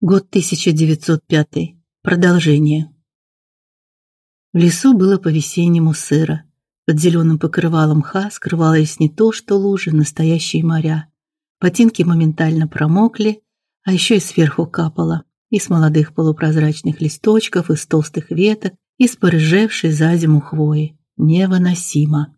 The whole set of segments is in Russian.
Год 1905. Продолжение. В лесу было по-весеннему сыро. Под зеленым покрывалом мха скрывалось не то, что лужи, настоящие моря. Ботинки моментально промокли, а еще и сверху капало. Из молодых полупрозрачных листочков, из толстых веток, из порыжевшей за зиму хвои. Невыносимо.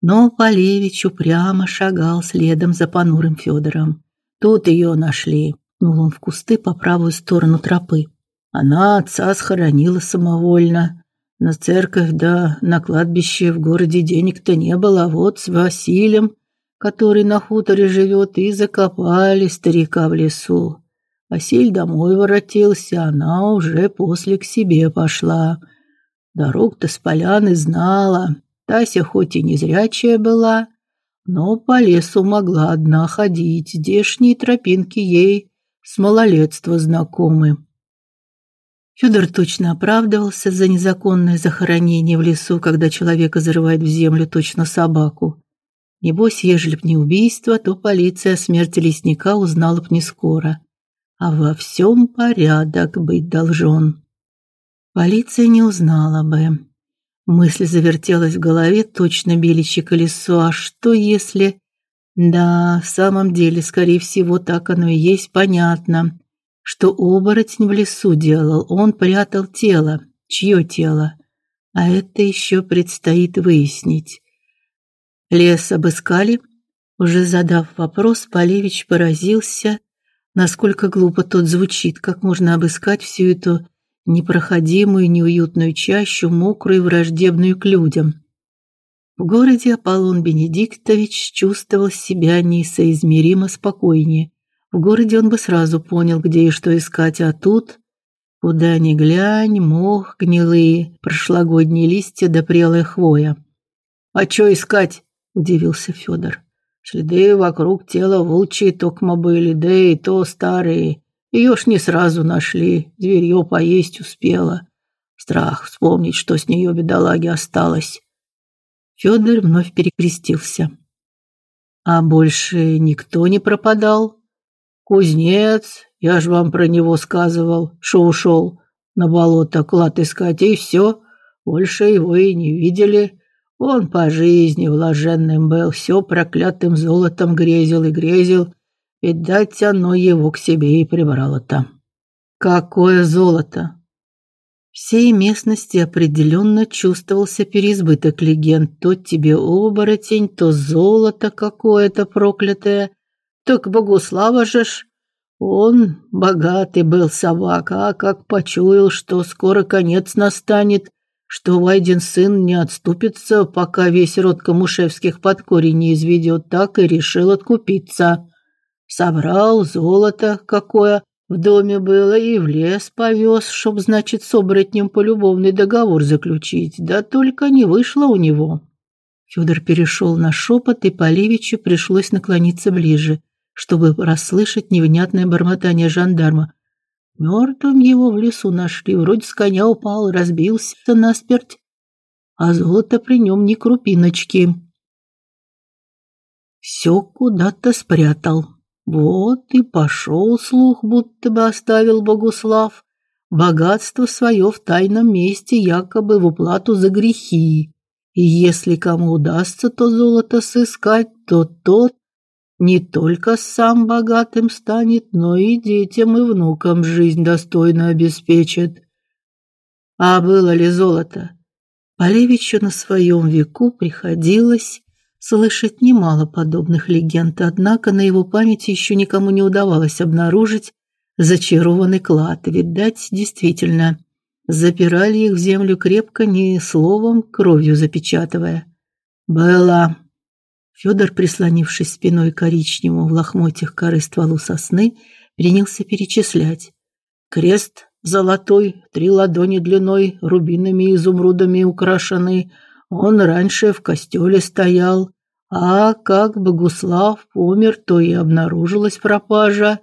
Но Полевич упрямо шагал следом за понурым Федором. Тут ее нашли. Нул он в кусты по правую сторону тропы. Она отца схоронила самовольно. На церковь да на кладбище в городе денег-то не было, а вот с Василием, который на хуторе живет, и закопали старика в лесу. Василь домой воротился, она уже после к себе пошла. Дорог-то с поляны знала. Тася хоть и незрячая была, но по лесу могла одна ходить. Здешние тропинки ей с малолетства знакомы. Федор точно оправдывался за незаконное захоронение в лесу, когда человека зарывают в землю точно собаку. Небось, ежели б не убийство, то полиция о смерти лесника узнала б не скоро. А во всем порядок быть должен. Полиция не узнала бы. Мысль завертелась в голове, точно беличье колесо. А что если да, в самом деле, скорее всего, так оно и есть, понятно. Что оборотень в лесу делал, он прятал тело. Чье тело? А это еще предстоит выяснить. Лес обыскали. Уже задав вопрос, Полевич поразился, насколько глупо тот звучит, как можно обыскать всю эту непроходимую, неуютную чащу, мокрую и враждебную к людям. В городе Аполлон Бенедиктович чувствовал себя несоизмеримо спокойнее. В городе он бы сразу понял, где и что искать, а тут куда ни глянь, мох, гнилые прошлогодние листья да прелая хвоя. А что искать? удивился Федор. Следы вокруг тела волчьи токмо были, да и то старые. Ее ж не сразу нашли, зверье поесть успела. Страх вспомнить, что с нее бедолаги осталось. Федор вновь перекрестился. А больше никто не пропадал. Кузнец, я ж вам про него сказывал, что ушел на болото клад искать и все, больше его и не видели. Он по жизни вложенным был, все проклятым золотом грезил и грезил, дать оно его к себе и прибрало-то. Какое золото! Всей местности определенно чувствовался переизбыток легенд. То тебе оборотень, то золото какое-то проклятое. Так Богуслава же ж, он богатый был собака, а как почуял, что скоро конец настанет, что Вайдин сын не отступится, пока весь род Камушевских под корень не изведет, так и решил откупиться. Собрал золото какое, в доме было и в лес повез, чтоб, значит, с оборотнем полюбовный договор заключить, да только не вышло у него. Федор перешел на шепот, и Полевичу пришлось наклониться ближе, чтобы расслышать невнятное бормотание жандарма. Мертвым его в лесу нашли, вроде с коня упал, разбился насмерть, а золото при нем ни крупиночки. Все куда-то спрятал. Вот и пошел слух, будто бы оставил Богуслав богатство свое в тайном месте якобы в уплату за грехи. И если кому удастся то золото сыскать, то тот не только сам богатым станет, но и детям и внукам жизнь достойно обеспечит. А было ли золото? Полевичу на своем веку приходилось слышать немало подобных легенд, однако на его памяти еще никому не удавалось обнаружить зачарованный клад. Видать, действительно, запирали их в землю крепко, не словом, кровью запечатывая. Было. Федор, прислонившись спиной к коричневому в лохмотьях коры стволу сосны, принялся перечислять. Крест золотой, три ладони длиной, рубинами и изумрудами украшенный, он раньше в костеле стоял, а как Богуслав помер, то и обнаружилась пропажа.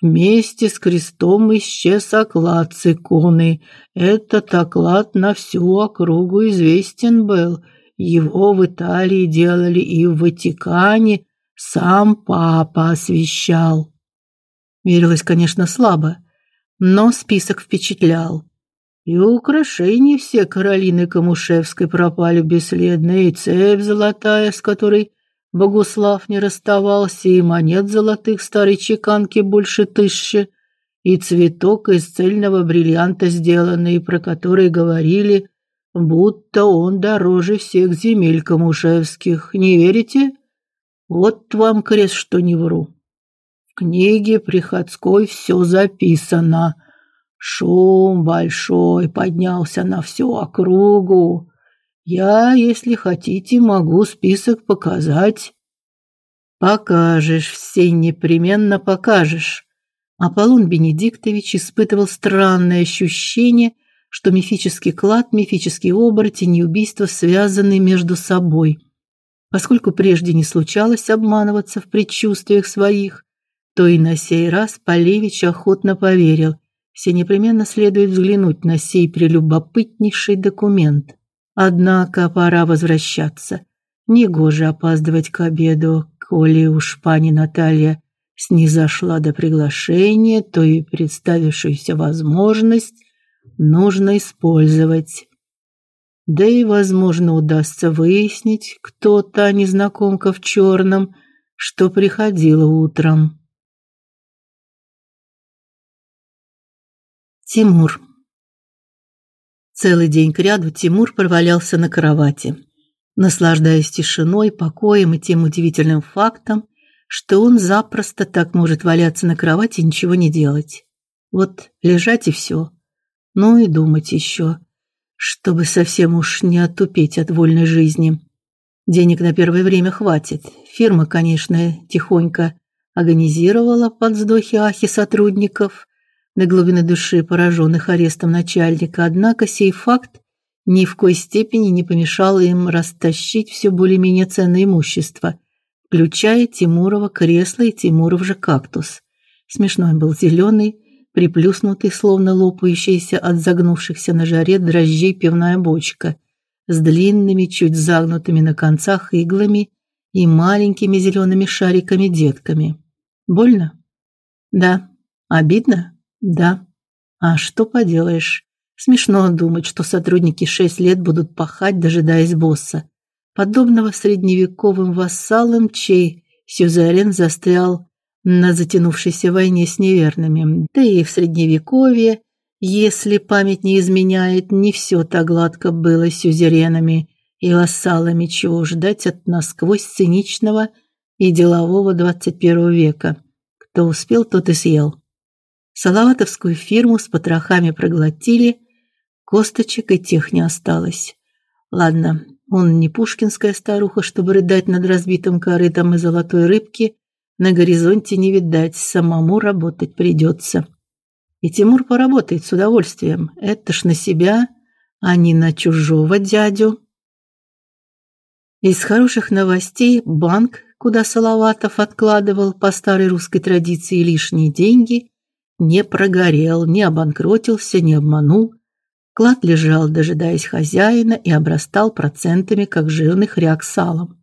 Вместе с крестом исчез оклад с иконы. Этот оклад на всю округу известен был. Его в Италии делали и в Ватикане. Сам папа освящал. Верилось, конечно, слабо. но список впечатлял. И украшения все Каролины Камушевской пропали бесследно, и цепь золотая, с которой Богуслав не расставался, и монет золотых старой чеканки больше тысячи, и цветок из цельного бриллианта сделанный, про который говорили, будто он дороже всех земель камушевских. Не верите? Вот вам крест, что не вру. В книге приходской все записано. Шум большой поднялся на всю округу. Я, если хотите, могу список показать. Покажешь, все непременно покажешь. Аполлон Бенедиктович испытывал странное ощущение, что мифический клад, мифический оборотень и убийство связаны между собой. Поскольку прежде не случалось обманываться в предчувствиях своих, то и на сей раз Полевич охотно поверил. Все непременно следует взглянуть на сей прелюбопытнейший документ. Однако пора возвращаться. Негоже опаздывать к обеду, коли уж пани Наталья снизошла до приглашения, то и представившуюся возможность нужно использовать. Да и, возможно, удастся выяснить, кто та незнакомка в черном, что приходила утром. Тимур Целый день кряду Тимур провалялся на кровати, наслаждаясь тишиной, покоем и тем удивительным фактом, что он запросто так может валяться на кровати и ничего не делать. Вот лежать и все. Ну и думать еще, чтобы совсем уж не отупеть от вольной жизни. Денег на первое время хватит. Фирма, конечно, тихонько организовала под вздохи-ахи сотрудников, до глубины души пораженных арестом начальника, однако сей факт ни в коей степени не помешал им растащить все более-менее ценное имущество – включая Тимурова кресло и Тимуров же кактус. Смешной был зеленый, приплюснутый, словно лопающаяся от загнувшихся на жаре дрожжей пивная бочка с длинными, чуть загнутыми на концах иглами и маленькими зелеными шариками-детками. Больно? Да. Обидно? Да. А что поделаешь? Смешно думать, что сотрудники шесть лет будут пахать, дожидаясь босса подобного средневековым вассалам, чей сюзерен застрял на затянувшейся войне с неверными. Да и в средневековье, если память не изменяет, не все так гладко было с сюзеренами и вассалами, чего ждать от насквозь циничного и делового 21 века. Кто успел, тот и съел. Салаватовскую фирму с потрохами проглотили, косточек и тех не осталось. Ладно, он не пушкинская старуха, чтобы рыдать над разбитым корытом и золотой рыбки, на горизонте не видать, самому работать придется. И Тимур поработает с удовольствием. Это ж на себя, а не на чужого дядю. Из хороших новостей банк, куда Салаватов откладывал по старой русской традиции лишние деньги, не прогорел, не обанкротился, не обманул, Клад лежал, дожидаясь хозяина, и обрастал процентами, как жирный хряк салом.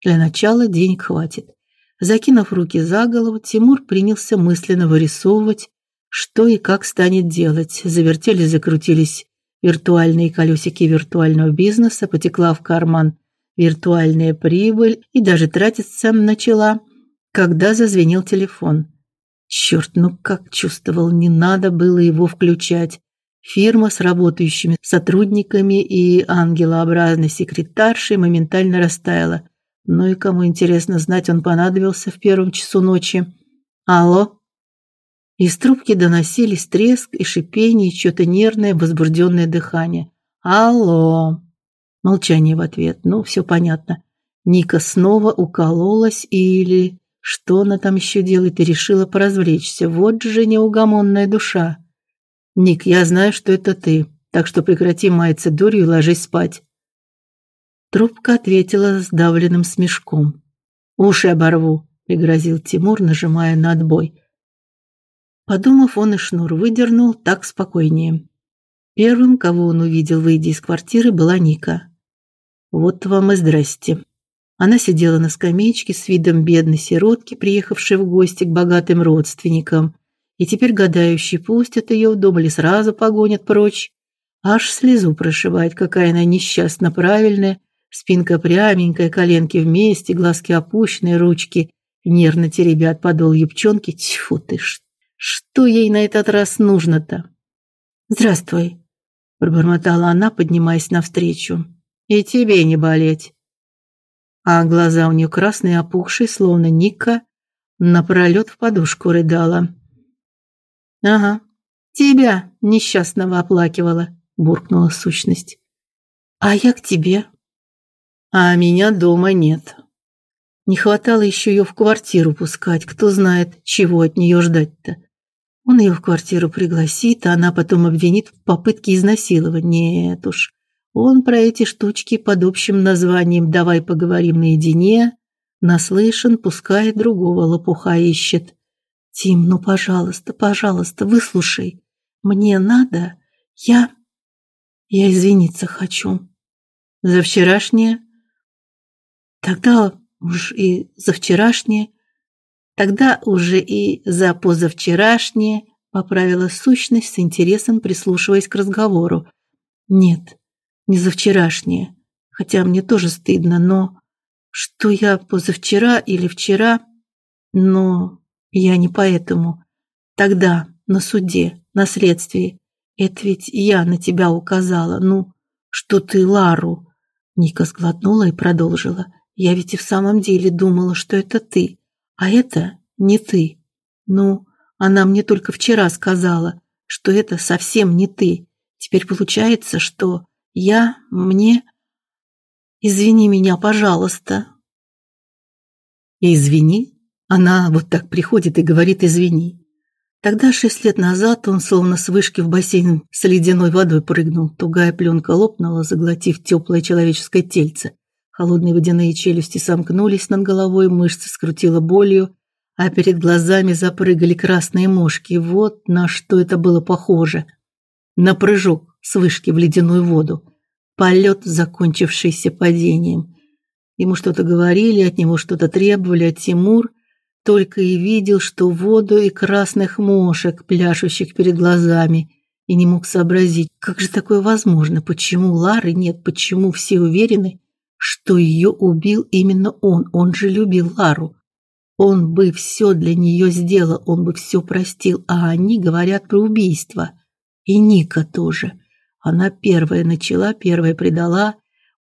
Для начала денег хватит. Закинув руки за голову, Тимур принялся мысленно вырисовывать, что и как станет делать. Завертелись, закрутились виртуальные колесики виртуального бизнеса, потекла в карман виртуальная прибыль и даже тратиться начала, когда зазвенел телефон. Черт, ну как чувствовал, не надо было его включать. Фирма с работающими сотрудниками и ангелообразной секретаршей моментально растаяла. Ну и кому интересно знать, он понадобился в первом часу ночи. Алло. Из трубки доносились треск и шипение, что-то нервное, возбужденное дыхание. Алло. Молчание в ответ. Ну, все понятно. Ника снова укололась или что она там еще делает и решила поразвлечься. Вот же неугомонная душа. Ник, я знаю, что это ты, так что прекрати маяться дурью и ложись спать. Трубка ответила сдавленным смешком. Уши оборву, пригрозил Тимур, нажимая на отбой. Подумав, он и шнур выдернул, так спокойнее. Первым, кого он увидел, выйдя из квартиры, была Ника. Вот вам и здрасте. Она сидела на скамеечке с видом бедной сиротки, приехавшей в гости к богатым родственникам, И теперь гадающий пустят ее в дом или сразу погонят прочь. Аж слезу прошибает, какая она несчастно правильная, спинка пряменькая, коленки вместе, глазки опущенные, ручки нервно теребят подол юбчонки. Тьфу ты, что ей на этот раз нужно-то? Здравствуй, пробормотала она, поднимаясь навстречу. И тебе не болеть. А глаза у нее красные, опухшие, словно Ника напролет в подушку рыдала. Ага. Тебя несчастного оплакивала, буркнула сущность. А я к тебе. А меня дома нет. Не хватало еще ее в квартиру пускать, кто знает, чего от нее ждать-то. Он ее в квартиру пригласит, а она потом обвинит в попытке изнасилования. Нет уж. Он про эти штучки под общим названием «давай поговорим наедине» наслышан, пускай другого лопуха ищет. Тим, ну, пожалуйста, пожалуйста, выслушай. Мне надо, я я извиниться хочу. За вчерашнее? Тогда уж и за вчерашнее. Тогда уже и за позавчерашнее, поправила сущность с интересом, прислушиваясь к разговору. Нет, не за вчерашнее. Хотя мне тоже стыдно, но что я позавчера или вчера, но я не поэтому. Тогда на суде, на следствии. Это ведь я на тебя указала. Ну, что ты Лару. Ника сглотнула и продолжила. Я ведь и в самом деле думала, что это ты. А это не ты. Ну, она мне только вчера сказала, что это совсем не ты. Теперь получается, что я мне Извини меня, пожалуйста. Извини. Она вот так приходит и говорит: "Извини". Тогда шесть лет назад он словно с вышки в бассейн с ледяной водой прыгнул. Тугая пленка лопнула, заглотив теплое человеческое тельце. Холодные водяные челюсти сомкнулись над головой, мышцы скрутило болью, а перед глазами запрыгали красные мошки. Вот на что это было похоже. На прыжок с вышки в ледяную воду. Полет, закончившийся падением. Ему что-то говорили, от него что-то требовали, а Тимур только и видел, что воду и красных мошек, пляшущих перед глазами, и не мог сообразить, как же такое возможно, почему Лары нет, почему все уверены, что ее убил именно он. Он же любил Лару. Он бы все для нее сделал, он бы все простил, а они говорят про убийство. И Ника тоже. Она первая начала, первая предала,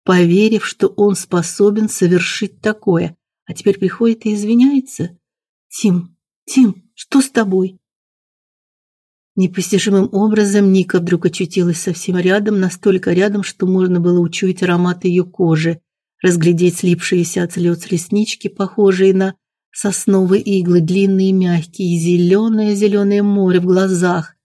поверив, что он способен совершить такое. А теперь приходит и извиняется. Тим, Тим, что с тобой? Непостижимым образом Ника вдруг очутилась совсем рядом, настолько рядом, что можно было учуять аромат ее кожи, разглядеть слипшиеся от слез реснички, похожие на сосновые иглы, длинные мягкие, зеленое-зеленое море в глазах,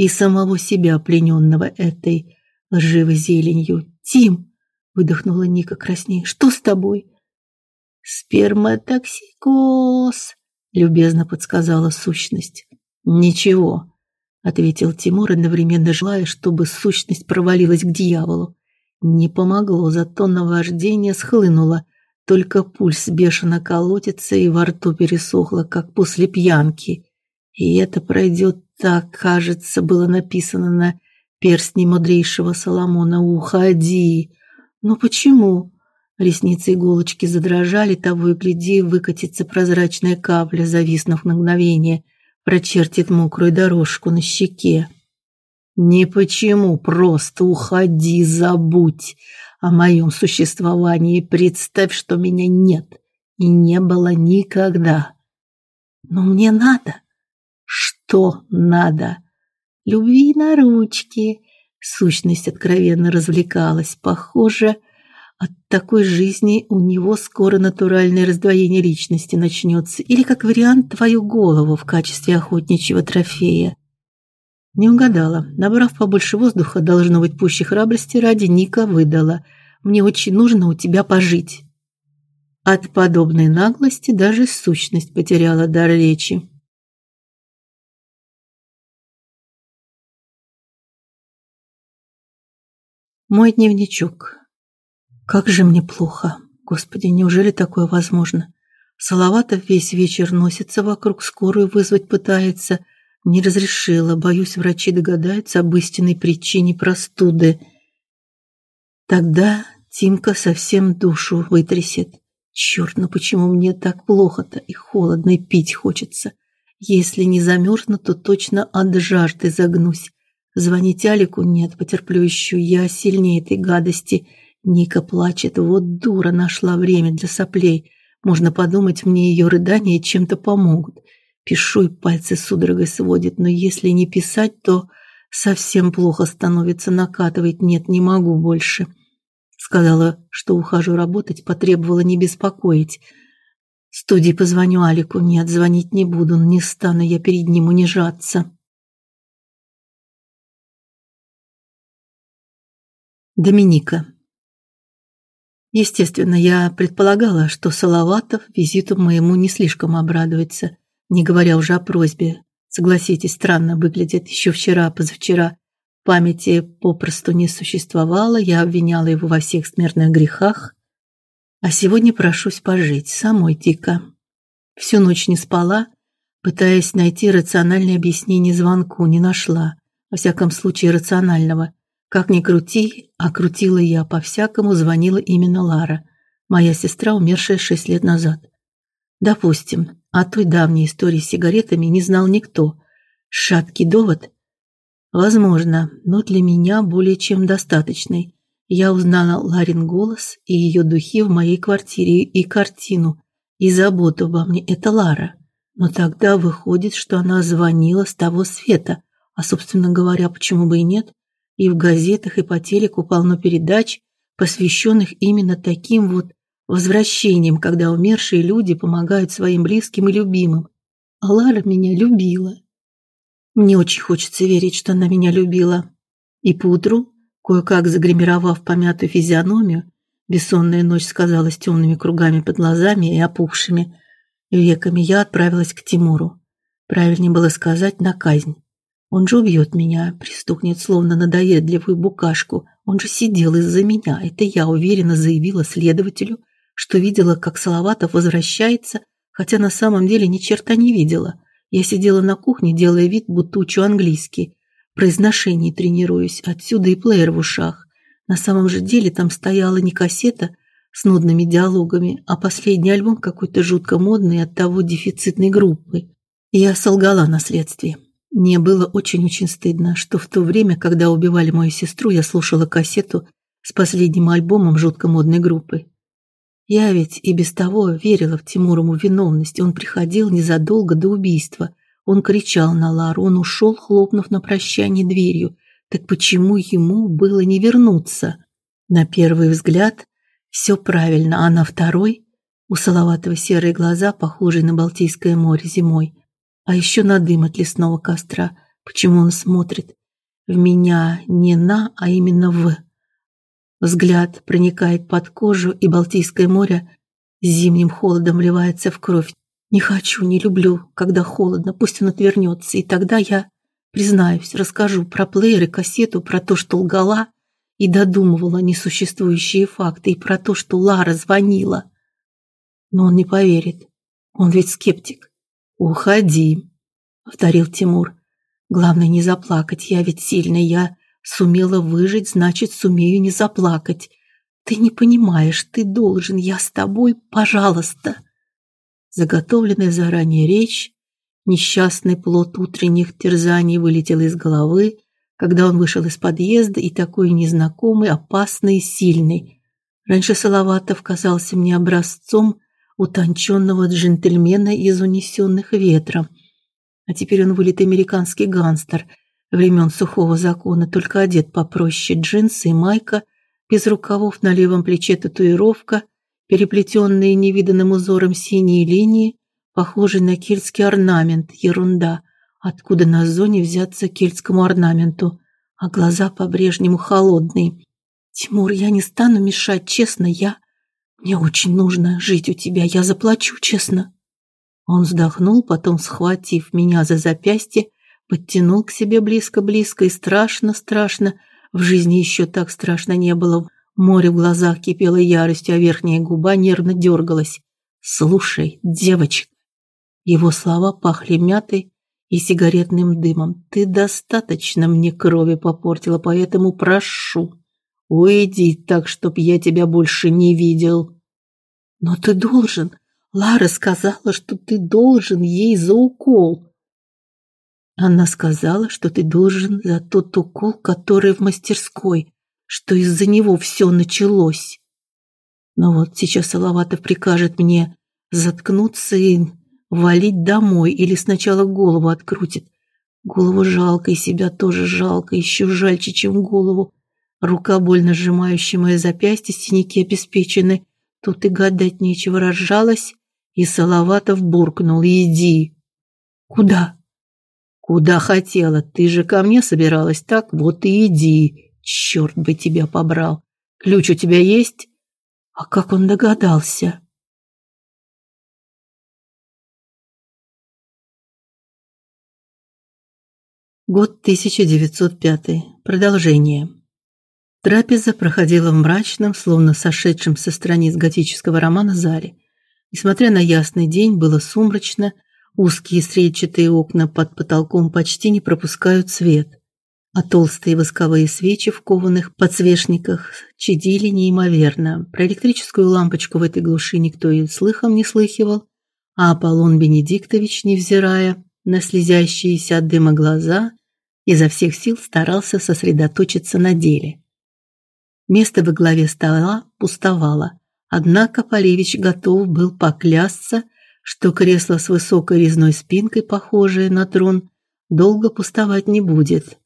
и самого себя, плененного этой лживой зеленью. «Тим!» – выдохнула Ника краснее. «Что с тобой?» «Сперматоксикоз!» – любезно подсказала сущность. «Ничего», – ответил Тимур, одновременно желая, чтобы сущность провалилась к дьяволу. Не помогло, зато наваждение схлынуло. Только пульс бешено колотится и во рту пересохло, как после пьянки. И это пройдет так, кажется, было написано на перстне мудрейшего Соломона. Уходи. Но почему? Ресницы иголочки задрожали, того и гляди, выкатится прозрачная капля, зависнув на мгновение, прочертит мокрую дорожку на щеке. Не почему, просто уходи, забудь о моем существовании, представь, что меня нет и не было никогда. Но мне надо. Что надо? Любви на ручки. Сущность откровенно развлекалась. Похоже, от такой жизни у него скоро натуральное раздвоение личности начнется, или как вариант твою голову в качестве охотничьего трофея. Не угадала. Набрав побольше воздуха, должно быть пуще храбрости ради Ника выдала: "Мне очень нужно у тебя пожить". От подобной наглости даже сущность потеряла дар речи. Мой дневничок. Как же мне плохо. Господи, неужели такое возможно? Салаватов весь вечер носится вокруг, скорую вызвать пытается, не разрешила. Боюсь, врачи догадаются об истинной причине простуды. Тогда Тимка совсем душу вытрясет. Черт, ну почему мне так плохо-то и холодно, и пить хочется? Если не замерзну, то точно от жажды загнусь. Звонить Алику нет, потерплю еще. Я сильнее этой гадости. Ника плачет. Вот дура нашла время для соплей. Можно подумать, мне ее рыдания чем-то помогут. Пишу, и пальцы судорогой сводит, но если не писать, то совсем плохо становится, накатывать нет, не могу больше. Сказала, что ухожу работать, потребовала не беспокоить. Студии позвоню Алику. Нет, звонить не буду, не стану я перед ним унижаться. Доминика. Естественно, я предполагала, что Салаватов визиту моему не слишком обрадуется, не говоря уже о просьбе. Согласитесь, странно выглядит еще вчера, позавчера. Памяти попросту не существовало, я обвиняла его во всех смертных грехах, а сегодня прошусь пожить, самой дико. Всю ночь не спала, пытаясь найти рациональное объяснение звонку, не нашла. Во всяком случае, рационального. Как ни крути, а крутила я по-всякому, звонила именно Лара, моя сестра, умершая шесть лет назад. Допустим, о той давней истории с сигаретами не знал никто. Шаткий довод? Возможно, но для меня более чем достаточный. Я узнала Ларин голос и ее духи в моей квартире и картину, и заботу обо мне. Это Лара. Но тогда выходит, что она звонила с того света. А, собственно говоря, почему бы и нет? И в газетах, и по телеку полно передач, посвященных именно таким вот возвращениям, когда умершие люди помогают своим близким и любимым. А Лара меня любила. Мне очень хочется верить, что она меня любила. И поутру Кое-как загримировав помятую физиономию, бессонная ночь сказалась темными кругами под глазами и опухшими веками, я отправилась к Тимуру. Правильнее было сказать на казнь. Он же убьет меня, пристукнет словно надоедливую букашку. Он же сидел из-за меня. Это я уверенно заявила следователю, что видела, как Салаватов возвращается, хотя на самом деле ни черта не видела. Я сидела на кухне, делая вид, будто учу английский произношении тренируюсь, отсюда и плеер в ушах. На самом же деле там стояла не кассета с нудными диалогами, а последний альбом какой-то жутко модный от того дефицитной группы. Я солгала на следствии. Мне было очень-очень стыдно, что в то время, когда убивали мою сестру, я слушала кассету с последним альбомом жутко модной группы. Я ведь и без того верила в Тимурову виновность. Он приходил незадолго до убийства, он кричал на Лару, он ушел, хлопнув на прощание дверью. Так почему ему было не вернуться? На первый взгляд все правильно, а на второй у Салаватова серые глаза, похожие на Балтийское море зимой. А еще на дым от лесного костра. Почему он смотрит в меня не на, а именно в? Взгляд проникает под кожу, и Балтийское море зимним холодом вливается в кровь. Не хочу, не люблю, когда холодно, пусть он отвернется, и тогда я, признаюсь, расскажу про плеер и кассету, про то, что лгала и додумывала несуществующие факты, и про то, что Лара звонила. Но он не поверит. Он ведь скептик. Уходи, повторил Тимур. Главное не заплакать. Я ведь сильная, я сумела выжить, значит, сумею не заплакать. Ты не понимаешь, ты должен, я с тобой, пожалуйста. Заготовленная заранее речь, несчастный плод утренних терзаний вылетел из головы, когда он вышел из подъезда и такой незнакомый, опасный и сильный. Раньше Салаватов казался мне образцом утонченного джентльмена из унесенных ветром. А теперь он вылитый американский гангстер времен сухого закона, только одет попроще, джинсы и майка, без рукавов, на левом плече татуировка, переплетенные невиданным узором синие линии, похожие на кельтский орнамент. Ерунда. Откуда на зоне взяться кельтскому орнаменту? А глаза по-прежнему холодные. Тимур, я не стану мешать, честно, я мне очень нужно жить у тебя, я заплачу, честно. Он вздохнул, потом схватив меня за запястье, подтянул к себе близко-близко и страшно-страшно, в жизни еще так страшно не было Море в глазах кипело яростью, а верхняя губа нервно дергалась. «Слушай, девочка!» Его слова пахли мятой и сигаретным дымом. Ты достаточно мне крови попортила, поэтому прошу, уйди так, чтоб я тебя больше не видел. Но ты должен. Лара сказала, что ты должен ей за укол. Она сказала, что ты должен за тот укол, который в мастерской, что из-за него все началось. Но вот сейчас Салаватов прикажет мне заткнуться и валить домой или сначала голову открутит. Голову жалко, и себя тоже жалко, еще жальче, чем голову. Рука, больно сжимающая мое запястье, синяки обеспечены. Тут и гадать нечего, разжалась, и Салаватов буркнул «Иди». «Куда?» «Куда хотела? Ты же ко мне собиралась, так? Вот и иди. Черт бы тебя побрал. Ключ у тебя есть?» «А как он догадался?» Год 1905. Продолжение. Трапеза проходила в мрачном, словно сошедшем со страниц готического романа зале. Несмотря на ясный день, было сумрачно, узкие стрельчатые окна под потолком почти не пропускают свет, а толстые восковые свечи в кованых подсвечниках чадили неимоверно. Про электрическую лампочку в этой глуши никто и слыхом не слыхивал, а Аполлон Бенедиктович, невзирая на слезящиеся от дыма глаза, изо всех сил старался сосредоточиться на деле. Место во главе стола пустовало, однако Полевич готов был поклясться, что кресло с высокой резной спинкой, похожее на трон, долго пустовать не будет.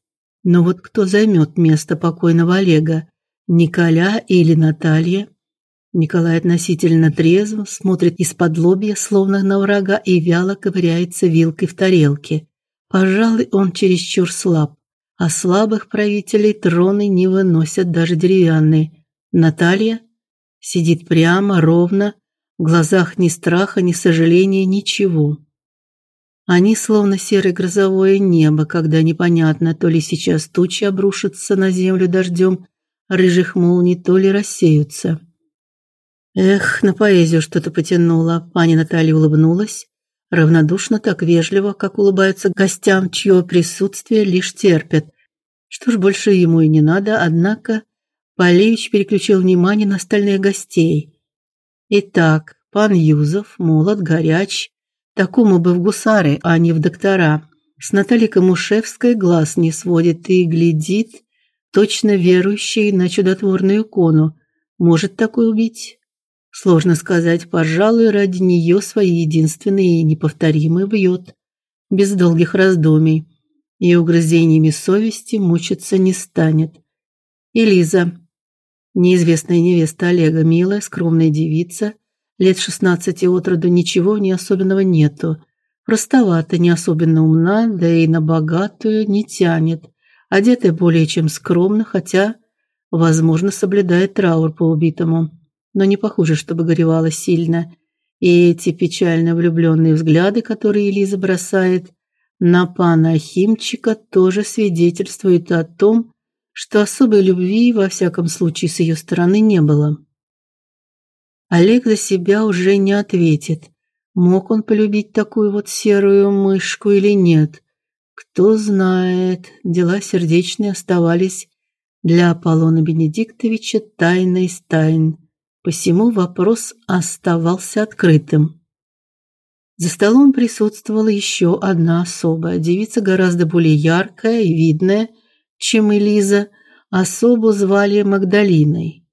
Но вот кто займет место покойного Олега, Николя или Наталья? Николай относительно трезв, смотрит из-под лобья, словно на врага, и вяло ковыряется вилкой в тарелке. Пожалуй, он чересчур слаб, а слабых правителей троны не выносят даже деревянные. Наталья сидит прямо, ровно, в глазах ни страха, ни сожаления, ничего. Они словно серое грозовое небо, когда непонятно, то ли сейчас тучи обрушатся на землю дождем рыжих молний, то ли рассеются. Эх, на поэзию что-то потянуло. Пани Наталья улыбнулась, равнодушно, так вежливо, как улыбаются гостям, чье присутствие лишь терпят. Что ж, больше ему и не надо, однако Полевич переключил внимание на остальных гостей. Итак, пан Юзов, молод, горяч, такому бы в гусары, а не в доктора. С Натальей Камушевской глаз не сводит и глядит, точно верующий на чудотворную икону. Может такой убить? Сложно сказать, пожалуй, ради нее свои единственные и неповторимые бьет, без долгих раздумий, и угрызениями совести мучиться не станет. Элиза, неизвестная невеста Олега, милая, скромная девица, лет шестнадцати от роду, ничего в ней особенного нету. Простовата, не особенно умна, да и на богатую не тянет. Одетая более чем скромно, хотя, возможно, соблюдает траур по убитому но не похоже, чтобы горевала сильно. И эти печально влюбленные взгляды, которые Элиза бросает на пана Ахимчика, тоже свидетельствуют о том, что особой любви во всяком случае с ее стороны не было. Олег за себя уже не ответит. Мог он полюбить такую вот серую мышку или нет? Кто знает. Дела сердечные оставались для Аполлона Бенедиктовича тайной из. Посему вопрос оставался открытым. За столом присутствовала еще одна особа, девица гораздо более яркая и видная, чем Элиза. Особу звали Магдалиной,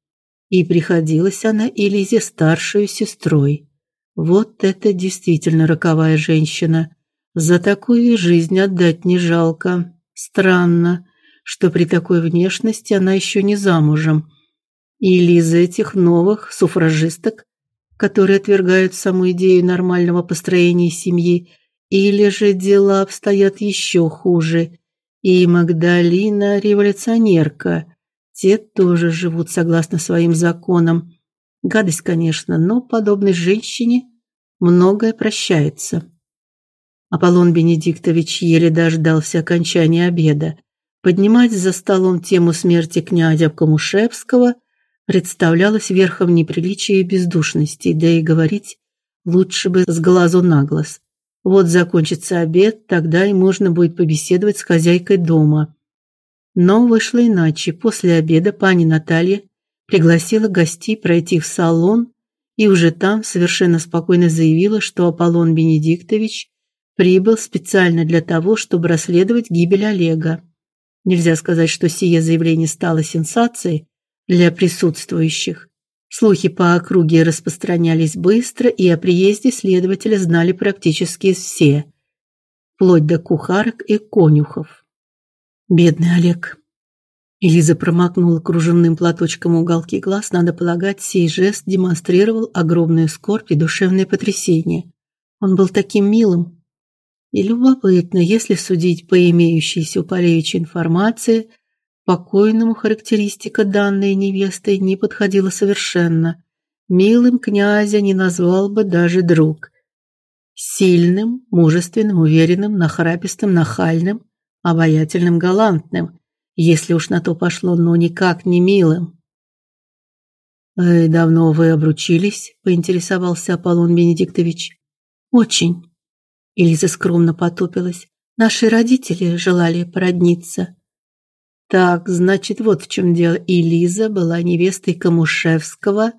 и приходилась она Элизе старшей сестрой. Вот это действительно роковая женщина. За такую жизнь отдать не жалко. Странно, что при такой внешности она еще не замужем или из этих новых суфражисток, которые отвергают саму идею нормального построения семьи, или же дела обстоят еще хуже, и Магдалина революционерка. Те тоже живут согласно своим законам. Гадость, конечно, но подобной женщине многое прощается. Аполлон Бенедиктович еле дождался окончания обеда. Поднимать за столом тему смерти князя Камушевского представлялось верхом неприличия и бездушности, да и говорить лучше бы с глазу на глаз. Вот закончится обед, тогда и можно будет побеседовать с хозяйкой дома. Но вышло иначе. После обеда пани Наталья пригласила гостей пройти в салон и уже там совершенно спокойно заявила, что Аполлон Бенедиктович прибыл специально для того, чтобы расследовать гибель Олега. Нельзя сказать, что сие заявление стало сенсацией для присутствующих. Слухи по округе распространялись быстро, и о приезде следователя знали практически все, вплоть до кухарок и конюхов. Бедный Олег. Элиза промокнула кружевным платочком уголки глаз, надо полагать, сей жест демонстрировал огромную скорбь и душевное потрясение. Он был таким милым. И любопытно, если судить по имеющейся у Полевича информации – Покойному характеристика данной невестой не подходила совершенно. Милым князя не назвал бы даже друг. Сильным, мужественным, уверенным, нахрапистым, нахальным, обаятельным, галантным, если уж на то пошло, но никак не милым. «Э, давно вы обручились?» – поинтересовался Аполлон Бенедиктович. «Очень». Элиза скромно потупилась. «Наши родители желали породниться». Так, значит, вот в чем дело. И была невестой Камушевского,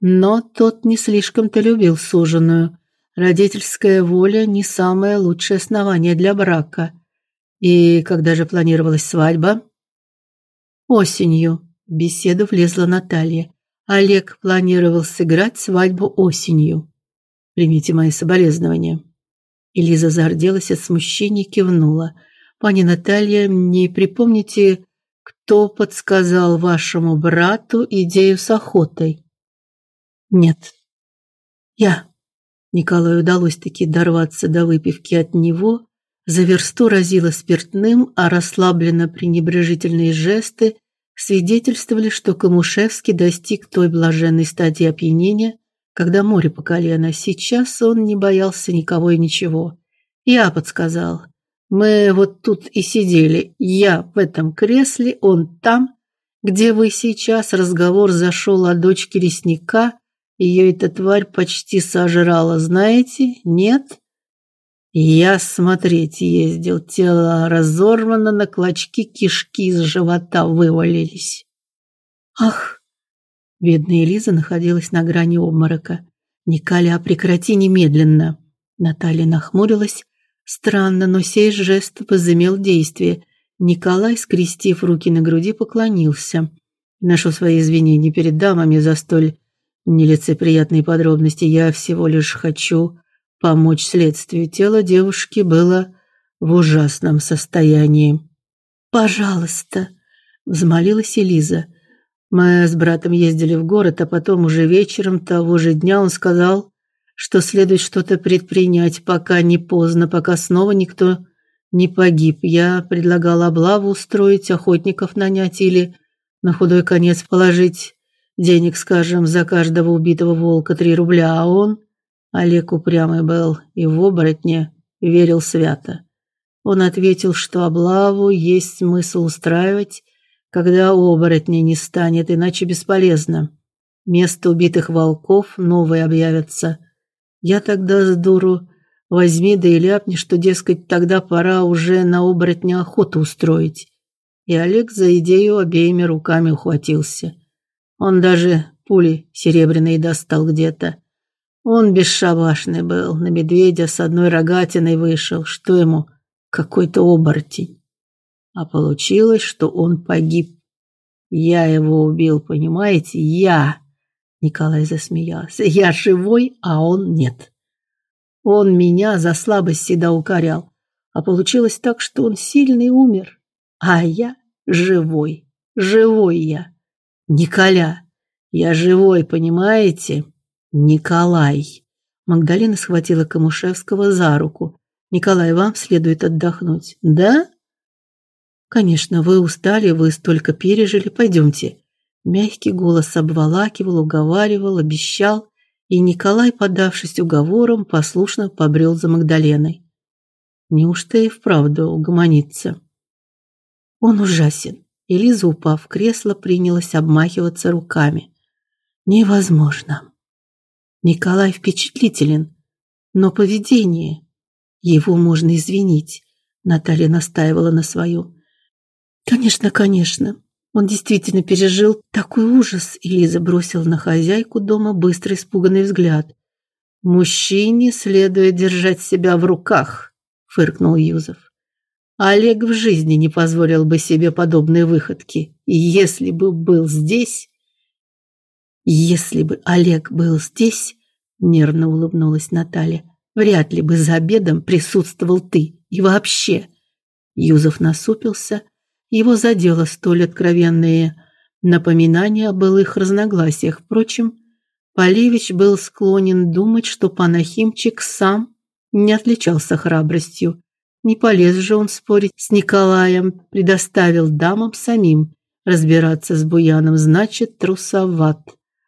но тот не слишком-то любил суженую. Родительская воля не самое лучшее основание для брака. И когда же планировалась свадьба? Осенью. В беседу влезла Наталья. Олег планировал сыграть свадьбу осенью. Примите мои соболезнования. Элиза зарделась от смущения и кивнула. Пани Наталья, не припомните, кто подсказал вашему брату идею с охотой? Нет. Я. Николаю удалось таки дорваться до выпивки от него, за версту разило спиртным, а расслабленно пренебрежительные жесты свидетельствовали, что Камушевский достиг той блаженной стадии опьянения, когда море по колено. Сейчас он не боялся никого и ничего. Я подсказал. Мы вот тут и сидели. Я в этом кресле, он там, где вы сейчас. Разговор зашел о дочке лесника. Ее эта тварь почти сожрала, знаете? Нет? Я смотреть ездил. Тело разорвано на клочки, кишки из живота вывалились. Ах! Бедная Элиза находилась на грани обморока. Николя, прекрати немедленно. Наталья нахмурилась, Странно, но сей жест возымел действие. Николай, скрестив руки на груди, поклонился. Ношу свои извинения перед дамами за столь нелицеприятные подробности. Я всего лишь хочу помочь следствию. Тело девушки было в ужасном состоянии. Пожалуйста, взмолилась Элиза. Мы с братом ездили в город, а потом уже вечером того же дня он сказал, что следует что-то предпринять, пока не поздно, пока снова никто не погиб. Я предлагал облаву устроить, охотников нанять или на худой конец положить денег, скажем, за каждого убитого волка три рубля, а он, Олег упрямый был и в оборотне верил свято. Он ответил, что облаву есть смысл устраивать, когда оборотня не станет, иначе бесполезно. Место убитых волков новые объявятся – я тогда с дуру возьми да и ляпни, что, дескать, тогда пора уже на оборотня охоту устроить. И Олег за идею обеими руками ухватился. Он даже пули серебряные достал где-то. Он бесшабашный был, на медведя с одной рогатиной вышел. Что ему? Какой-то оборотень. А получилось, что он погиб. Я его убил, понимаете? Я. Николай засмеялся. Я живой, а он нет. Он меня за слабость всегда укорял, а получилось так, что он сильный умер, а я живой. Живой я. Николя, я живой, понимаете? Николай. Магдалина схватила Камушевского за руку. Николай, вам следует отдохнуть. Да? Конечно, вы устали, вы столько пережили. Пойдемте. Мягкий голос обволакивал, уговаривал, обещал, и Николай, подавшись уговорам, послушно побрел за Магдаленой. Неужто и вправду угомонится? Он ужасен. Элиза, упав в кресло, принялась обмахиваться руками. Невозможно. Николай впечатлителен, но поведение Его можно извинить. Наталья настаивала на своем. Конечно, конечно. Он действительно пережил такой ужас, и Лиза бросила на хозяйку дома быстрый испуганный взгляд. Мужчине следует держать себя в руках, фыркнул Юзов. Олег в жизни не позволил бы себе подобные выходки. И если бы был здесь, если бы Олег был здесь, нервно улыбнулась Наталья, вряд ли бы за обедом присутствовал ты. И вообще, Юзов насупился, его задело столь откровенные напоминания о былых разногласиях. Впрочем, Полевич был склонен думать, что Панахимчик сам не отличался храбростью. Не полез же он спорить с Николаем, предоставил дамам самим разбираться с Буяном, значит, трусоват.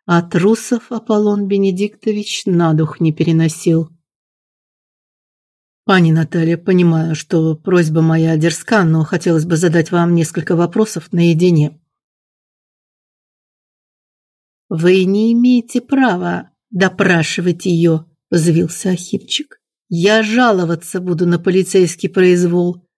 А трусов Аполлон Бенедиктович на дух не переносил. Пани Наталья, понимаю, что просьба моя дерзка, но хотелось бы задать вам несколько вопросов наедине. Вы не имеете права допрашивать ее, взвился Ахипчик. Я жаловаться буду на полицейский произвол.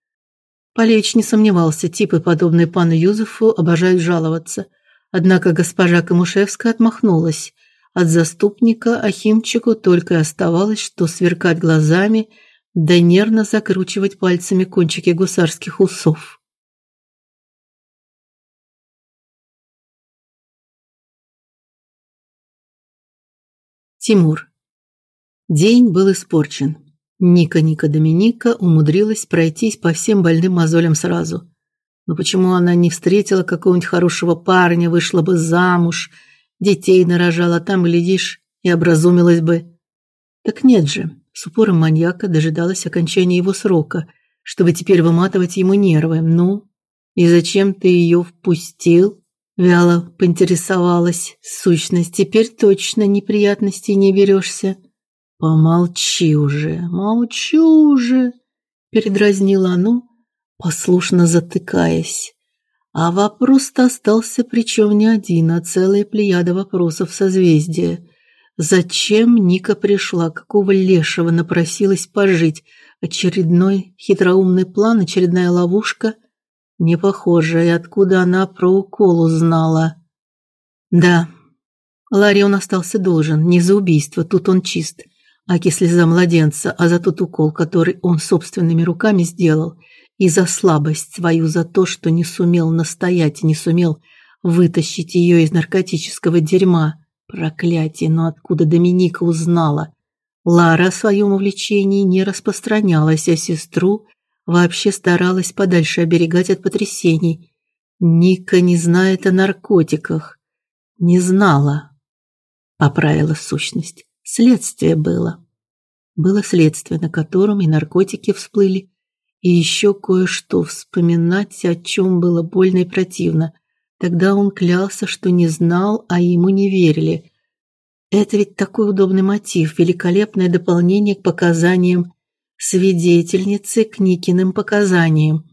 Полевич не сомневался, типы, подобные пану Юзефу, обожают жаловаться. Однако госпожа Камушевская отмахнулась. От заступника Ахимчику только оставалось, что сверкать глазами – да нервно закручивать пальцами кончики гусарских усов. Тимур. День был испорчен. Ника Ника Доминика умудрилась пройтись по всем больным мозолям сразу. Но почему она не встретила какого-нибудь хорошего парня, вышла бы замуж, детей нарожала, там глядишь, и образумилась бы. Так нет же. С упором маньяка дожидалась окончания его срока, чтобы теперь выматывать ему нервы. Ну, и зачем ты ее впустил? Вяло поинтересовалась сущность. Теперь точно неприятностей не берешься. Помолчи уже, молчу уже, передразнила оно, послушно затыкаясь. А вопрос-то остался причем не один, а целая плеяда вопросов созвездия. Зачем Ника пришла? Какого лешего напросилась пожить? Очередной хитроумный план, очередная ловушка? Не похоже, и откуда она про укол узнала? Да, Ларе он остался должен, не за убийство, тут он чист. А если за младенца, а за тот укол, который он собственными руками сделал, и за слабость свою, за то, что не сумел настоять не сумел вытащить ее из наркотического дерьма. Проклятие, но откуда Доминика узнала? Лара о своем увлечении не распространялась, а сестру вообще старалась подальше оберегать от потрясений. Ника не знает о наркотиках. Не знала. Поправила сущность. Следствие было. Было следствие, на котором и наркотики всплыли, и еще кое-что вспоминать, о чем было больно и противно – Тогда он клялся, что не знал, а ему не верили. Это ведь такой удобный мотив, великолепное дополнение к показаниям свидетельницы к Никиным показаниям.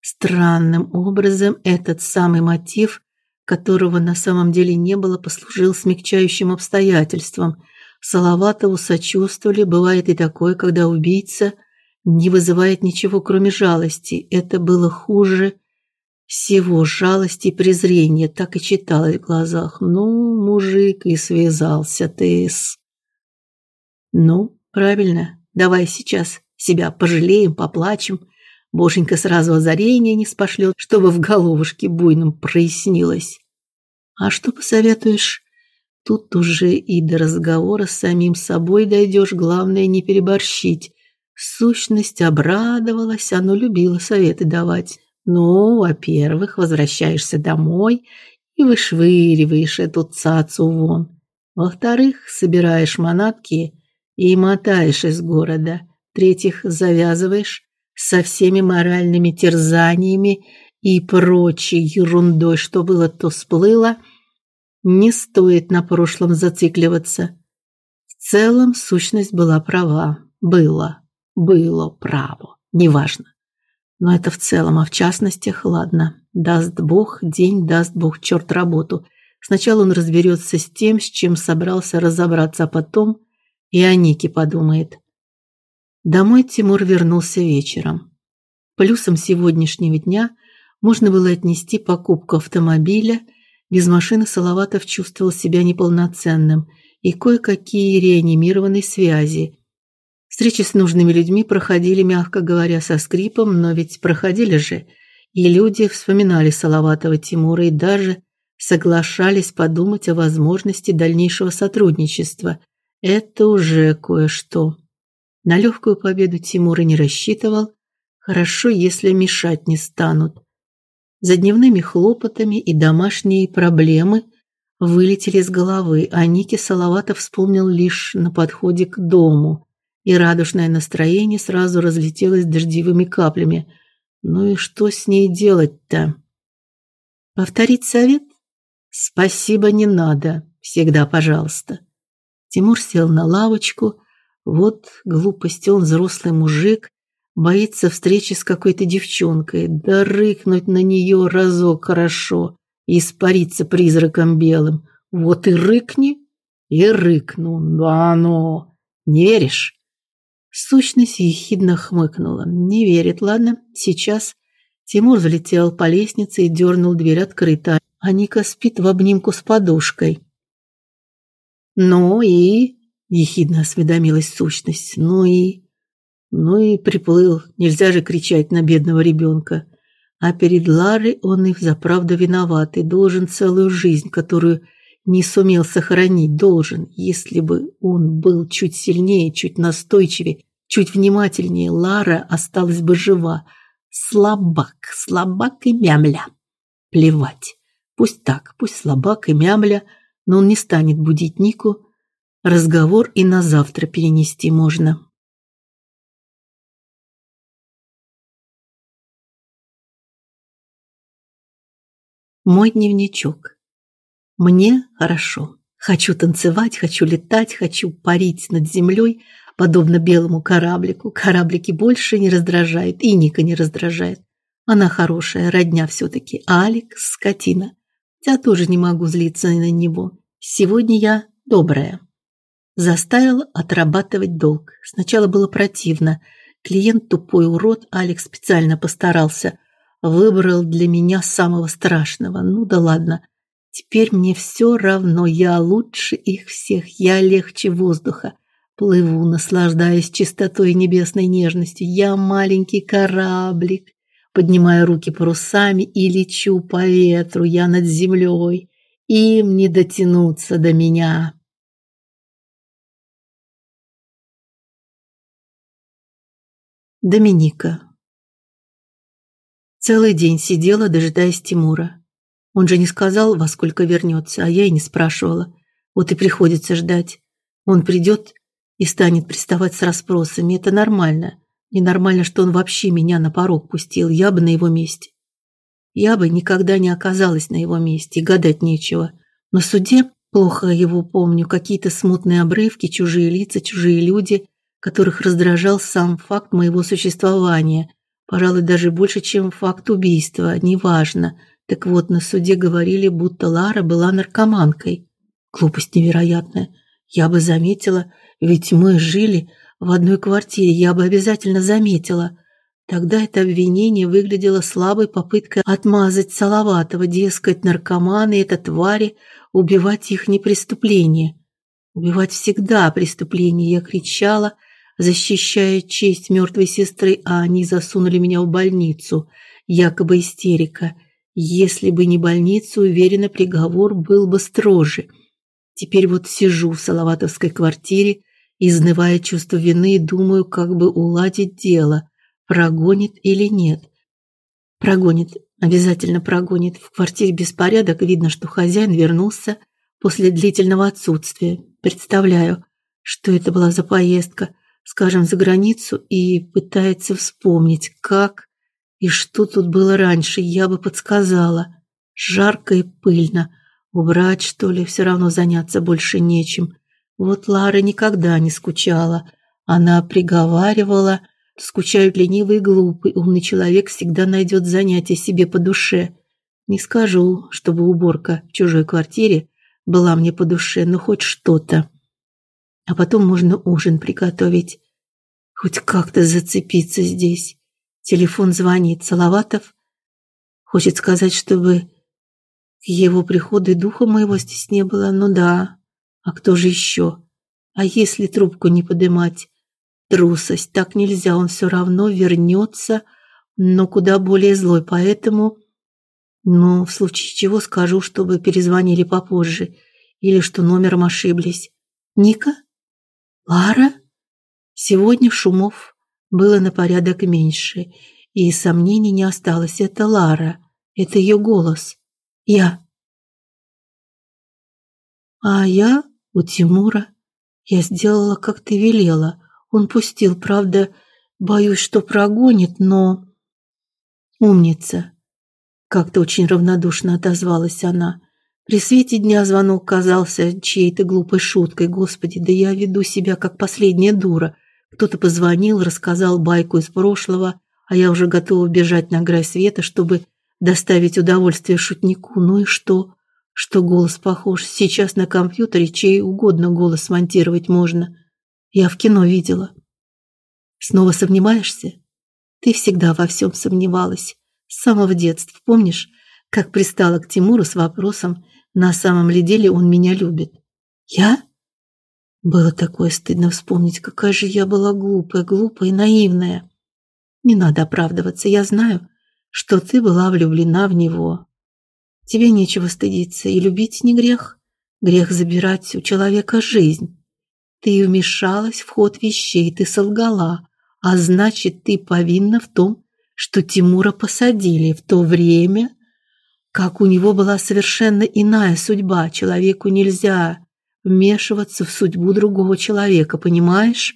Странным образом этот самый мотив, которого на самом деле не было, послужил смягчающим обстоятельством. Салаватову сочувствовали, бывает и такое, когда убийца не вызывает ничего, кроме жалости. Это было хуже всего жалость и презрение так и читалось в глазах. Ну, мужик, и связался ты с... Ну, правильно, давай сейчас себя пожалеем, поплачем. Боженька сразу озарение не спошлет, чтобы в головушке буйном прояснилось. А что посоветуешь? Тут уже и до разговора с самим собой дойдешь, главное не переборщить. Сущность обрадовалась, оно любило советы давать. Ну, во-первых, возвращаешься домой и вышвыриваешь эту цацу вон. Во-вторых, собираешь манатки и мотаешь из города. В-третьих, завязываешь со всеми моральными терзаниями и прочей ерундой, что было, то всплыло. Не стоит на прошлом зацикливаться. В целом сущность была права. Было, было право. Неважно. Но это в целом, а в частности, ладно. Даст Бог день, даст Бог черт работу. Сначала он разберется с тем, с чем собрался разобраться, а потом и о Нике подумает. Домой Тимур вернулся вечером. Плюсом сегодняшнего дня можно было отнести покупку автомобиля. Без машины Салаватов чувствовал себя неполноценным и кое-какие реанимированные связи. Встречи с нужными людьми проходили, мягко говоря, со скрипом, но ведь проходили же. И люди вспоминали Салаватова Тимура и даже соглашались подумать о возможности дальнейшего сотрудничества. Это уже кое-что. На легкую победу Тимур и не рассчитывал. Хорошо, если мешать не станут. За дневными хлопотами и домашние проблемы вылетели из головы, а Ники Салаватов вспомнил лишь на подходе к дому, и радушное настроение сразу разлетелось дождевыми каплями. Ну и что с ней делать-то? Повторить совет? Спасибо, не надо. Всегда, пожалуйста. Тимур сел на лавочку. Вот глупость, он взрослый мужик, боится встречи с какой-то девчонкой. Да рыкнуть на нее разок хорошо и испариться призраком белым. Вот и рыкни, и рыкну. Да ну, не веришь? Сущность ехидно хмыкнула. Не верит, ладно, сейчас. Тимур взлетел по лестнице и дернул дверь открыта. А Ника спит в обнимку с подушкой. «Ну и?» – ехидно осведомилась сущность. «Ну и?» Ну и приплыл. Нельзя же кричать на бедного ребенка. А перед Ларой он и взаправду виноват и должен целую жизнь, которую не сумел сохранить, должен. Если бы он был чуть сильнее, чуть настойчивее, чуть внимательнее, Лара осталась бы жива. Слабак, слабак и мямля. Плевать. Пусть так, пусть слабак и мямля – но он не станет будить Нику. Разговор и на завтра перенести можно. Мой дневничок. Мне хорошо. Хочу танцевать, хочу летать, хочу парить над землей, подобно белому кораблику. Кораблики больше не раздражает, и Ника не раздражает. Она хорошая, родня все-таки. А Алекс – скотина. Я тоже не могу злиться на него. Сегодня я добрая. Заставила отрабатывать долг. Сначала было противно. Клиент тупой урод, Алекс специально постарался. Выбрал для меня самого страшного. Ну да ладно. Теперь мне все равно. Я лучше их всех. Я легче воздуха. Плыву, наслаждаясь чистотой небесной нежностью. Я маленький кораблик. Поднимаю руки парусами и лечу по ветру. Я над землей. Им не дотянуться до меня. Доминика. Целый день сидела, дожидаясь Тимура. Он же не сказал, во сколько вернется, а я и не спрашивала. Вот и приходится ждать. Он придет и станет приставать с расспросами. Это нормально. Ненормально, что он вообще меня на порог пустил. Я бы на его месте. Я бы никогда не оказалась на его месте, гадать нечего. На суде плохо его помню, какие-то смутные обрывки, чужие лица, чужие люди, которых раздражал сам факт моего существования. Пожалуй, даже больше, чем факт убийства, неважно. Так вот, на суде говорили, будто Лара была наркоманкой. Глупость невероятная. Я бы заметила, ведь мы жили в одной квартире, я бы обязательно заметила. Тогда это обвинение выглядело слабой попыткой отмазать Салаватова, дескать, наркоманы это твари, убивать их не преступление. Убивать всегда преступление, я кричала, защищая честь мертвой сестры, а они засунули меня в больницу, якобы истерика. Если бы не больница, уверена, приговор был бы строже. Теперь вот сижу в Салаватовской квартире, изнывая чувство вины и думаю, как бы уладить дело прогонит или нет. Прогонит, обязательно прогонит. В квартире беспорядок, видно, что хозяин вернулся после длительного отсутствия. Представляю, что это была за поездка, скажем, за границу, и пытается вспомнить, как и что тут было раньше, я бы подсказала. Жарко и пыльно. Убрать, что ли, все равно заняться больше нечем. Вот Лара никогда не скучала. Она приговаривала, Скучают ленивый и глупый, умный человек всегда найдет занятие себе по душе. Не скажу, чтобы уборка в чужой квартире была мне по душе, но хоть что-то. А потом можно ужин приготовить. Хоть как-то зацепиться здесь. Телефон звонит. Салаватов хочет сказать, чтобы к его приходу и духа моего здесь не было. Ну да. А кто же еще? А если трубку не поднимать? Трусость. Так нельзя, он все равно вернется, но куда более злой. Поэтому, ну, в случае чего скажу, чтобы перезвонили попозже. Или что номером ошиблись. Ника? Лара? Сегодня шумов было на порядок меньше, и сомнений не осталось. Это Лара. Это ее голос. Я. А я у Тимура. Я сделала, как ты велела. Он пустил, правда, боюсь, что прогонит, но умница. Как-то очень равнодушно отозвалась она. При свете дня звонок казался чьей-то глупой шуткой. Господи, да я веду себя как последняя дура. Кто-то позвонил, рассказал байку из прошлого, а я уже готова бежать на край света, чтобы доставить удовольствие шутнику. Ну и что? Что голос похож? Сейчас на компьютере чей угодно голос смонтировать можно. Я в кино видела. Снова сомневаешься? Ты всегда во всем сомневалась. С самого детства. Помнишь, как пристала к Тимуру с вопросом, на самом ли деле он меня любит? Я? Было такое стыдно вспомнить, какая же я была глупая, глупая и наивная. Не надо оправдываться, я знаю, что ты была влюблена в него. Тебе нечего стыдиться, и любить не грех. Грех забирать у человека жизнь. Ты вмешалась в ход вещей, ты солгала, а значит, ты повинна в том, что Тимура посадили в то время, как у него была совершенно иная судьба. Человеку нельзя вмешиваться в судьбу другого человека, понимаешь?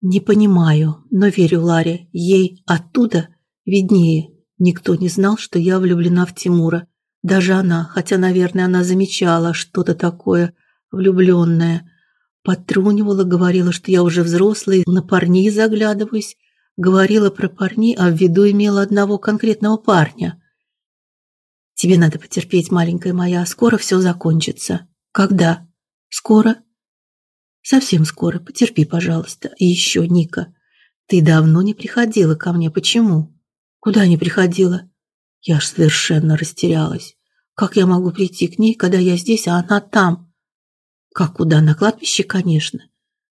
Не понимаю, но верю Ларе. Ей оттуда виднее. Никто не знал, что я влюблена в Тимура. Даже она, хотя, наверное, она замечала что-то такое влюбленное. Подтрунивала, говорила, что я уже взрослая, на парней заглядываюсь. Говорила про парней, а в виду имела одного конкретного парня. Тебе надо потерпеть, маленькая моя, скоро все закончится. Когда? Скоро? Совсем скоро. Потерпи, пожалуйста. И еще, Ника, ты давно не приходила ко мне. Почему? Куда не приходила? Я ж совершенно растерялась. Как я могу прийти к ней, когда я здесь, а она там? Как куда? На кладбище, конечно.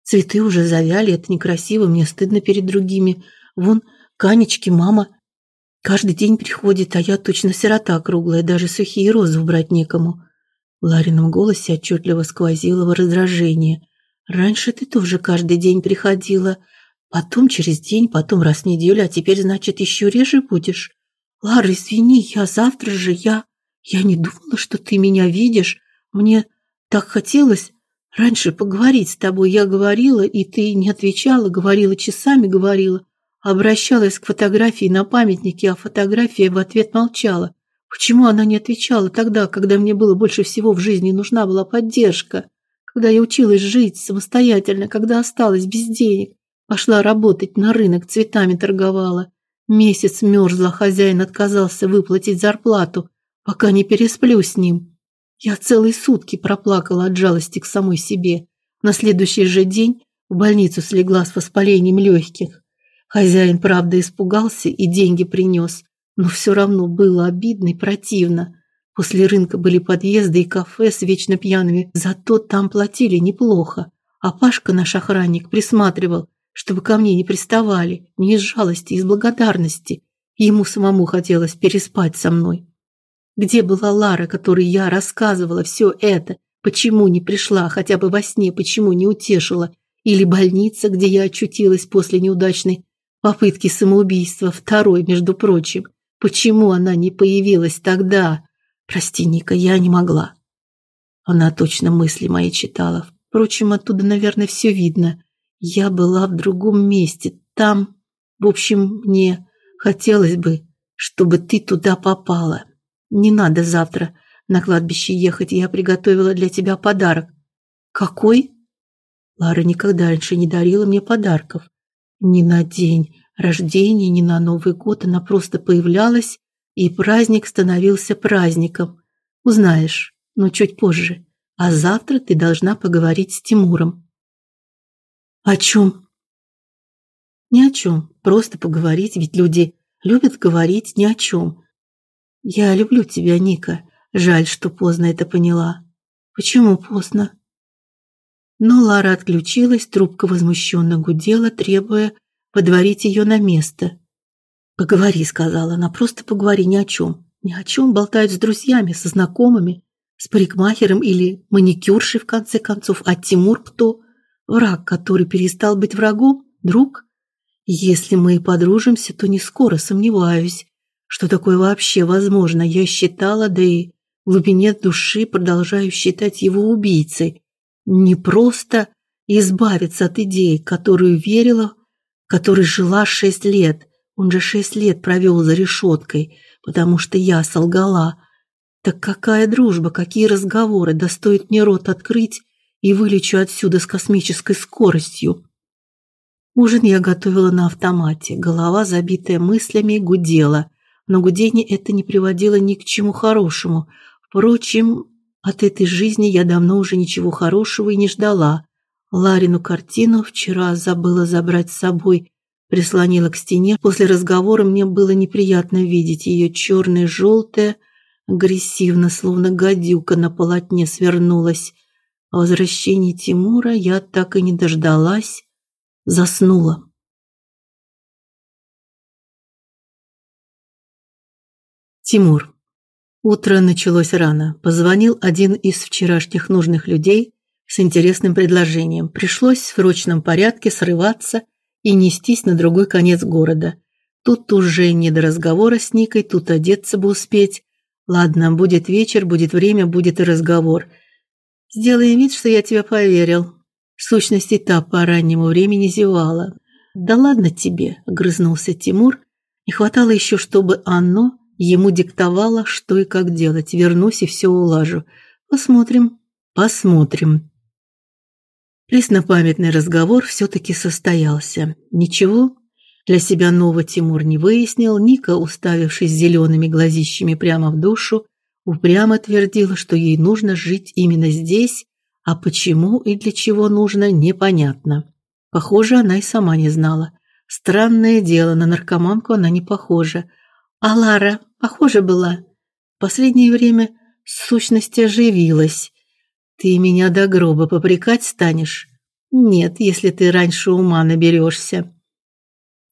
Цветы уже завяли, это некрасиво, мне стыдно перед другими. Вон, Канечки, мама каждый день приходит, а я точно сирота круглая, даже сухие розы убрать некому. В Ларином голосе отчетливо сквозило раздражение. Раньше ты тоже каждый день приходила, потом через день, потом раз в неделю, а теперь, значит, еще реже будешь. Лара, извини, я завтра же, я... Я не думала, что ты меня видишь. Мне так хотелось раньше поговорить с тобой. Я говорила, и ты не отвечала, говорила часами, говорила. Обращалась к фотографии на памятнике, а фотография в ответ молчала. Почему она не отвечала тогда, когда мне было больше всего в жизни нужна была поддержка? Когда я училась жить самостоятельно, когда осталась без денег, пошла работать на рынок, цветами торговала. Месяц мерзла, хозяин отказался выплатить зарплату, пока не пересплю с ним. Я целые сутки проплакала от жалости к самой себе. На следующий же день в больницу слегла с воспалением легких. Хозяин, правда, испугался и деньги принес, но все равно было обидно и противно. После рынка были подъезды и кафе с вечно пьяными, зато там платили неплохо. А Пашка, наш охранник, присматривал, чтобы ко мне не приставали, не из жалости, из благодарности. Ему самому хотелось переспать со мной. Где была Лара, которой я рассказывала все это? Почему не пришла хотя бы во сне, почему не утешила? Или больница, где я очутилась после неудачной попытки самоубийства, второй, между прочим? Почему она не появилась тогда? Прости, Ника, я не могла. Она точно мысли мои читала. Впрочем, оттуда, наверное, все видно. Я была в другом месте, там, в общем, мне хотелось бы, чтобы ты туда попала. Не надо завтра на кладбище ехать, я приготовила для тебя подарок. Какой? Лара никогда раньше не дарила мне подарков. Ни на день рождения, ни на Новый год она просто появлялась, и праздник становился праздником. Узнаешь, но чуть позже. А завтра ты должна поговорить с Тимуром. О чем? Ни о чем, просто поговорить, ведь люди любят говорить ни о чем. Я люблю тебя, Ника. Жаль, что поздно это поняла. Почему поздно? Но Лара отключилась, трубка возмущенно гудела, требуя подворить ее на место. Поговори, сказала она, просто поговори ни о чем. Ни о чем болтают с друзьями, со знакомыми, с парикмахером или маникюршей в конце концов. А Тимур кто? Враг, который перестал быть врагом? Друг? Если мы и подружимся, то не скоро, сомневаюсь, что такое вообще возможно. Я считала, да и в глубине души продолжаю считать его убийцей. Не просто избавиться от идеи, которую верила, которой жила шесть лет. Он же шесть лет провел за решеткой, потому что я солгала. Так какая дружба, какие разговоры, да стоит мне рот открыть, и вылечу отсюда с космической скоростью. Ужин я готовила на автомате, голова, забитая мыслями, гудела, но гудение это не приводило ни к чему хорошему. Впрочем, от этой жизни я давно уже ничего хорошего и не ждала. Ларину картину вчера забыла забрать с собой, прислонила к стене. После разговора мне было неприятно видеть ее черное желтое агрессивно, словно гадюка на полотне свернулась. О возвращении Тимура я так и не дождалась, заснула. Тимур. Утро началось рано. Позвонил один из вчерашних нужных людей с интересным предложением. Пришлось в срочном порядке срываться и нестись на другой конец города. Тут уже не до разговора с Никой, тут одеться бы успеть. Ладно, будет вечер, будет время, будет и разговор. Сделай вид, что я тебе поверил. В сущности, та по раннему времени зевала. Да ладно тебе, грызнулся Тимур. Не хватало еще, чтобы Анно ему диктовало, что и как делать. Вернусь и все улажу. Посмотрим, посмотрим. Преснопамятный разговор все таки состоялся. Ничего для себя нового Тимур не выяснил. Ника, уставившись зелеными глазищами прямо в душу, упрямо твердила, что ей нужно жить именно здесь, а почему и для чего нужно, непонятно. Похоже, она и сама не знала. Странное дело, на наркоманку она не похожа. А Лара похожа была. В последнее время сущность оживилась. Ты меня до гроба попрекать станешь? Нет, если ты раньше ума наберешься.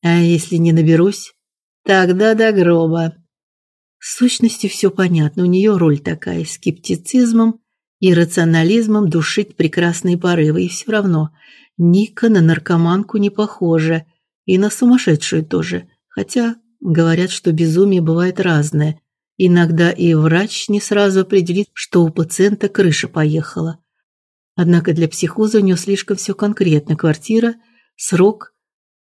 А если не наберусь, тогда до гроба. В сущности все понятно, у нее роль такая скептицизмом и рационализмом душить прекрасные порывы, и все равно Ника на наркоманку не похожа, и на сумасшедшую тоже. Хотя говорят, что безумие бывает разное. Иногда и врач не сразу определит, что у пациента крыша поехала. Однако для психоза у нее слишком все конкретно: квартира, срок,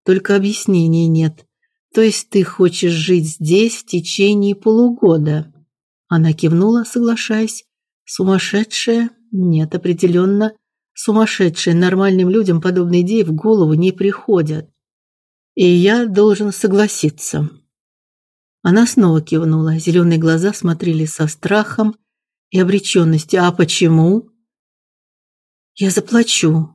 только объяснений нет. То есть ты хочешь жить здесь в течение полугода? Она кивнула, соглашаясь. Сумасшедшая? Нет, определенно сумасшедшая. Нормальным людям подобные идеи в голову не приходят. И я должен согласиться. Она снова кивнула. Зеленые глаза смотрели со страхом и обреченностью. А почему? Я заплачу.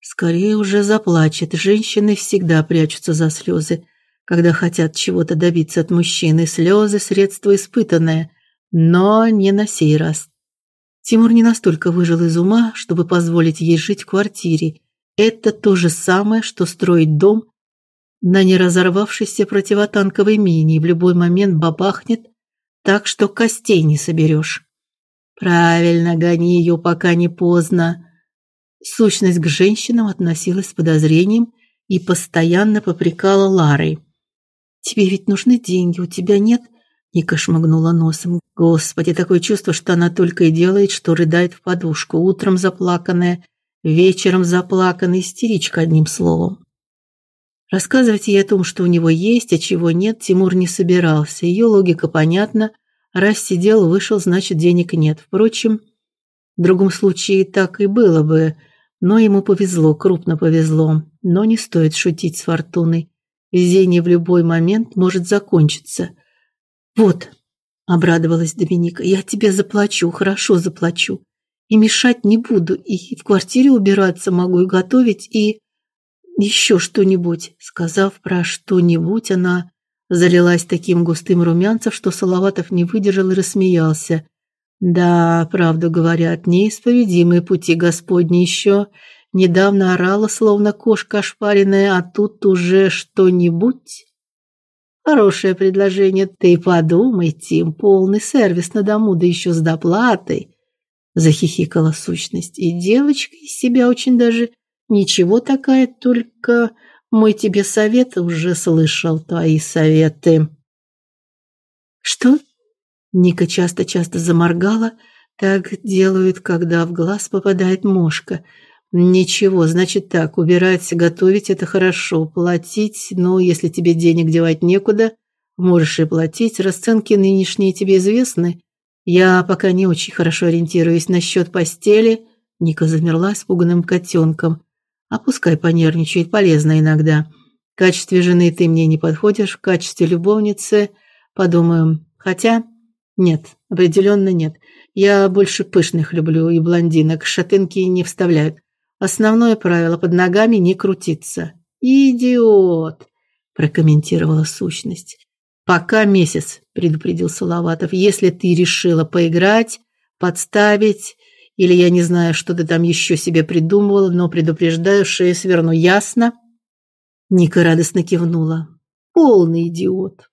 Скорее уже заплачет. Женщины всегда прячутся за слезы когда хотят чего-то добиться от мужчины. Слезы – средство испытанное, но не на сей раз. Тимур не настолько выжил из ума, чтобы позволить ей жить в квартире. Это то же самое, что строить дом на неразорвавшейся противотанковой мине, и в любой момент бабахнет так, что костей не соберешь. Правильно, гони ее, пока не поздно. Сущность к женщинам относилась с подозрением и постоянно попрекала Ларой. Тебе ведь нужны деньги, у тебя нет? Ника шмыгнула носом. Господи, такое чувство, что она только и делает, что рыдает в подушку, утром заплаканная, вечером заплаканная, истеричка одним словом. Рассказывать ей о том, что у него есть, а чего нет, Тимур не собирался. Ее логика понятна. Раз сидел, вышел, значит, денег нет. Впрочем, в другом случае так и было бы, но ему повезло, крупно повезло. Но не стоит шутить с фортуной. Везение в любой момент может закончиться. Вот, обрадовалась Доминика. Я тебе заплачу, хорошо заплачу. И мешать не буду, и в квартире убираться могу, и готовить, и Еще что-нибудь, сказав про что-нибудь, она залилась таким густым румянцем, что Салаватов не выдержал и рассмеялся. Да, правду говорят, неисповедимые пути Господни еще недавно орала, словно кошка ошпаренная, а тут уже что-нибудь. Хорошее предложение, ты подумай, Тим, полный сервис на дому, да еще с доплатой. Захихикала сущность, и девочка из себя очень даже ничего такая, только мой тебе совет уже слышал твои советы. Что? Ника часто-часто заморгала, так делают, когда в глаз попадает мошка. Ничего, значит так, убирать, готовить это хорошо, платить, но если тебе денег девать некуда, можешь и платить. Расценки нынешние тебе известны. Я пока не очень хорошо ориентируюсь насчет постели. Ника замерла с пуганным котенком. А пускай понервничает, полезно иногда. В качестве жены ты мне не подходишь, в качестве любовницы, подумаем. Хотя нет, определенно нет. Я больше пышных люблю и блондинок, шатенки не вставляют. Основное правило под ногами не крутиться. Идиот, прокомментировала сущность. Пока месяц, предупредил Салаватов. Если ты решила поиграть, подставить или я не знаю, что ты там еще себе придумывала, но предупреждаю, шею сверну, ясно? Ника радостно кивнула. Полный идиот.